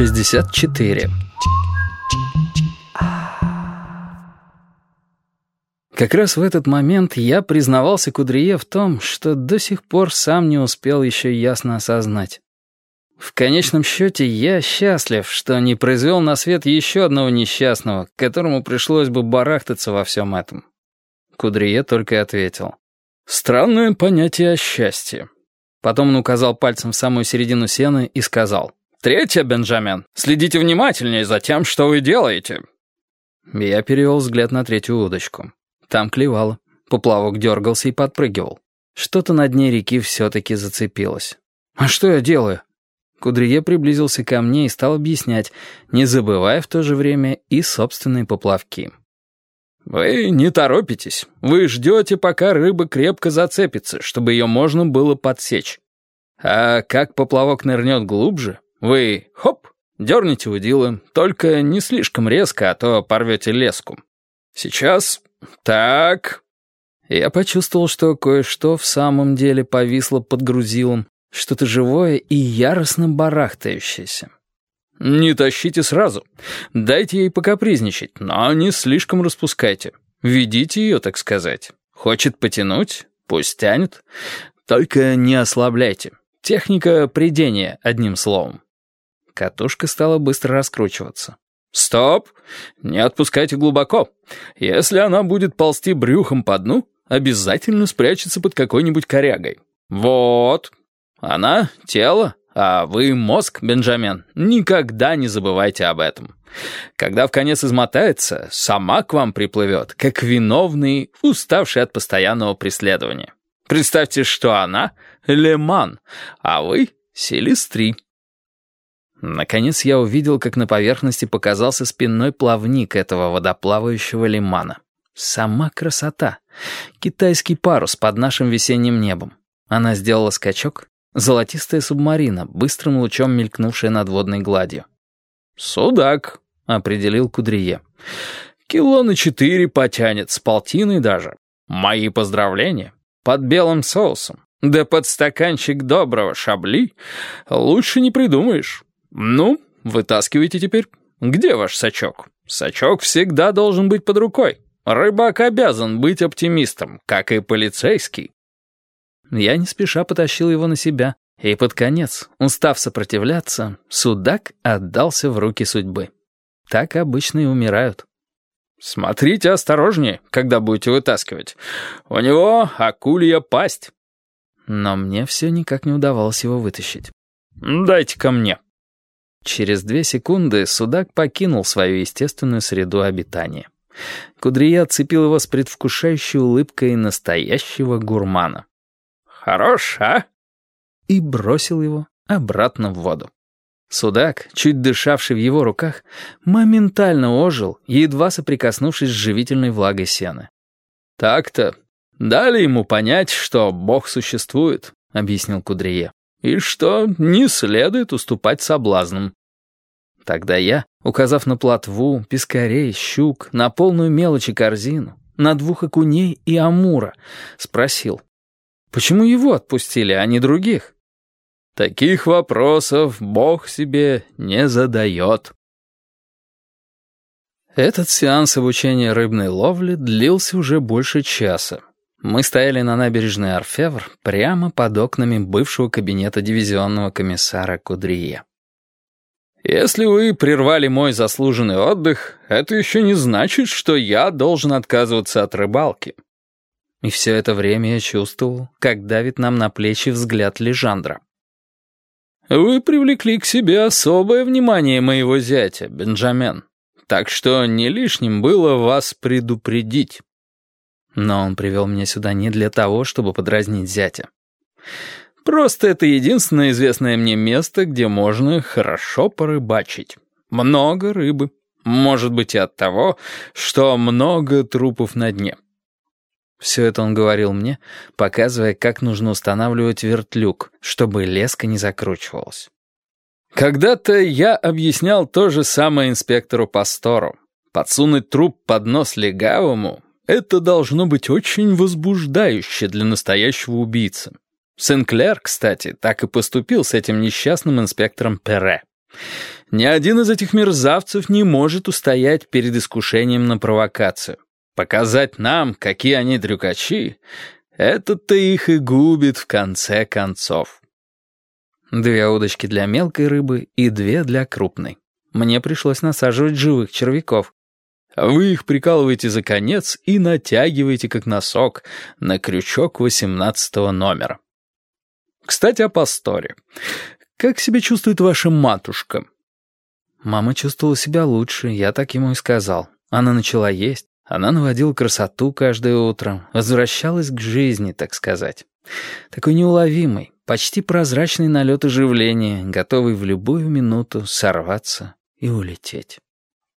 64. Как раз в этот момент я признавался Кудрие в том, что до сих пор сам не успел еще ясно осознать. В конечном счете я счастлив, что не произвел на свет еще одного несчастного, которому пришлось бы барахтаться во всем этом. Кудрие только ответил. «Странное понятие о счастье». Потом он указал пальцем в самую середину сены и сказал. «Третье, Бенджамин, следите внимательнее за тем, что вы делаете». Я перевел взгляд на третью удочку. Там клевало. Поплавок дергался и подпрыгивал. Что-то на дне реки все-таки зацепилось. «А что я делаю?» Кудрие приблизился ко мне и стал объяснять, не забывая в то же время и собственные поплавки. «Вы не торопитесь. Вы ждете, пока рыба крепко зацепится, чтобы ее можно было подсечь. А как поплавок нырнет глубже, вы, хоп, дерните удила, только не слишком резко, а то порвете леску. Сейчас... Так...» Я почувствовал, что кое-что в самом деле повисло под грузилом, что-то живое и яростно барахтающееся. «Не тащите сразу. Дайте ей покапризничать, но не слишком распускайте. Ведите ее, так сказать. Хочет потянуть? Пусть тянет. Только не ослабляйте. Техника придения, одним словом». Катушка стала быстро раскручиваться. «Стоп! Не отпускайте глубоко. Если она будет ползти брюхом по дну, обязательно спрячется под какой-нибудь корягой. Вот. Она — тело, а вы мозг, Бенджамин. Никогда не забывайте об этом. Когда в конец измотается, сама к вам приплывет, как виновный, уставший от постоянного преследования. Представьте, что она — Леман, а вы — Селестри. Наконец я увидел, как на поверхности показался спинной плавник этого водоплавающего лимана. Сама красота. Китайский парус под нашим весенним небом. Она сделала скачок. Золотистая субмарина, быстрым лучом мелькнувшая над водной гладью. «Судак», — определил Кудрие. «Кило на четыре потянет, с полтиной даже. Мои поздравления. Под белым соусом. Да под стаканчик доброго шабли. Лучше не придумаешь». «Ну, вытаскивайте теперь. Где ваш сачок? Сачок всегда должен быть под рукой. Рыбак обязан быть оптимистом, как и полицейский». Я не спеша потащил его на себя, и под конец, устав сопротивляться, судак отдался в руки судьбы. Так обычно и умирают. «Смотрите осторожнее, когда будете вытаскивать. У него акулья пасть». Но мне все никак не удавалось его вытащить. «Дайте ко мне». Через две секунды судак покинул свою естественную среду обитания. Кудрия отцепил его с предвкушающей улыбкой настоящего гурмана. «Хорош, а?» И бросил его обратно в воду. Судак, чуть дышавший в его руках, моментально ожил, едва соприкоснувшись с живительной влагой сены. «Так-то. Дали ему понять, что Бог существует», — объяснил Кудрие и что не следует уступать соблазнам. Тогда я, указав на плотву, пескарей, щук, на полную мелочи корзину, на двух окуней и амура, спросил, почему его отпустили, а не других? Таких вопросов Бог себе не задает. Этот сеанс обучения рыбной ловли длился уже больше часа. Мы стояли на набережной Орфевр прямо под окнами бывшего кабинета дивизионного комиссара Кудрие. «Если вы прервали мой заслуженный отдых, это еще не значит, что я должен отказываться от рыбалки». И все это время я чувствовал, как давит нам на плечи взгляд Лежандра. «Вы привлекли к себе особое внимание моего зятя, Бенджамен, так что не лишним было вас предупредить». Но он привел меня сюда не для того, чтобы подразнить зятя. Просто это единственное известное мне место, где можно хорошо порыбачить. Много рыбы. Может быть и от того, что много трупов на дне. Все это он говорил мне, показывая, как нужно устанавливать вертлюг, чтобы леска не закручивалась. Когда-то я объяснял то же самое инспектору Пастору. Подсунуть труп под нос легавому это должно быть очень возбуждающе для настоящего убийцы. Сенклер, кстати, так и поступил с этим несчастным инспектором Перре. Ни один из этих мерзавцев не может устоять перед искушением на провокацию. Показать нам, какие они дрюкачи, это-то их и губит в конце концов. Две удочки для мелкой рыбы и две для крупной. Мне пришлось насаживать живых червяков. Вы их прикалываете за конец и натягиваете, как носок, на крючок восемнадцатого номера. Кстати, о пасторе. Как себя чувствует ваша матушка? Мама чувствовала себя лучше, я так ему и сказал. Она начала есть, она наводила красоту каждое утро, возвращалась к жизни, так сказать. Такой неуловимый, почти прозрачный налет оживления, готовый в любую минуту сорваться и улететь.